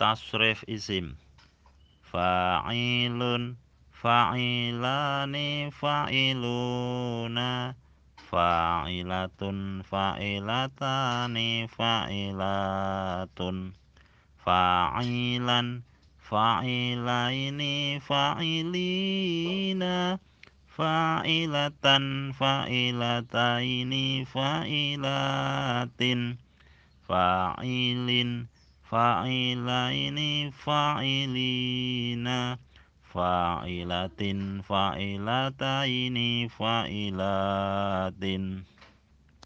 tasrif isim. Fa'ilun fa'ilani fa'iluna. Fa'ilatun fa'ilatani fa'ilatun. Fa'ilan fa'ilaini fa'ilina. Fa'ilatan fa'ilataini fa'ilatin. Fa'ilin fa'ilaini fa'ilina fa'ilatin fa'ilataini fa'ilatin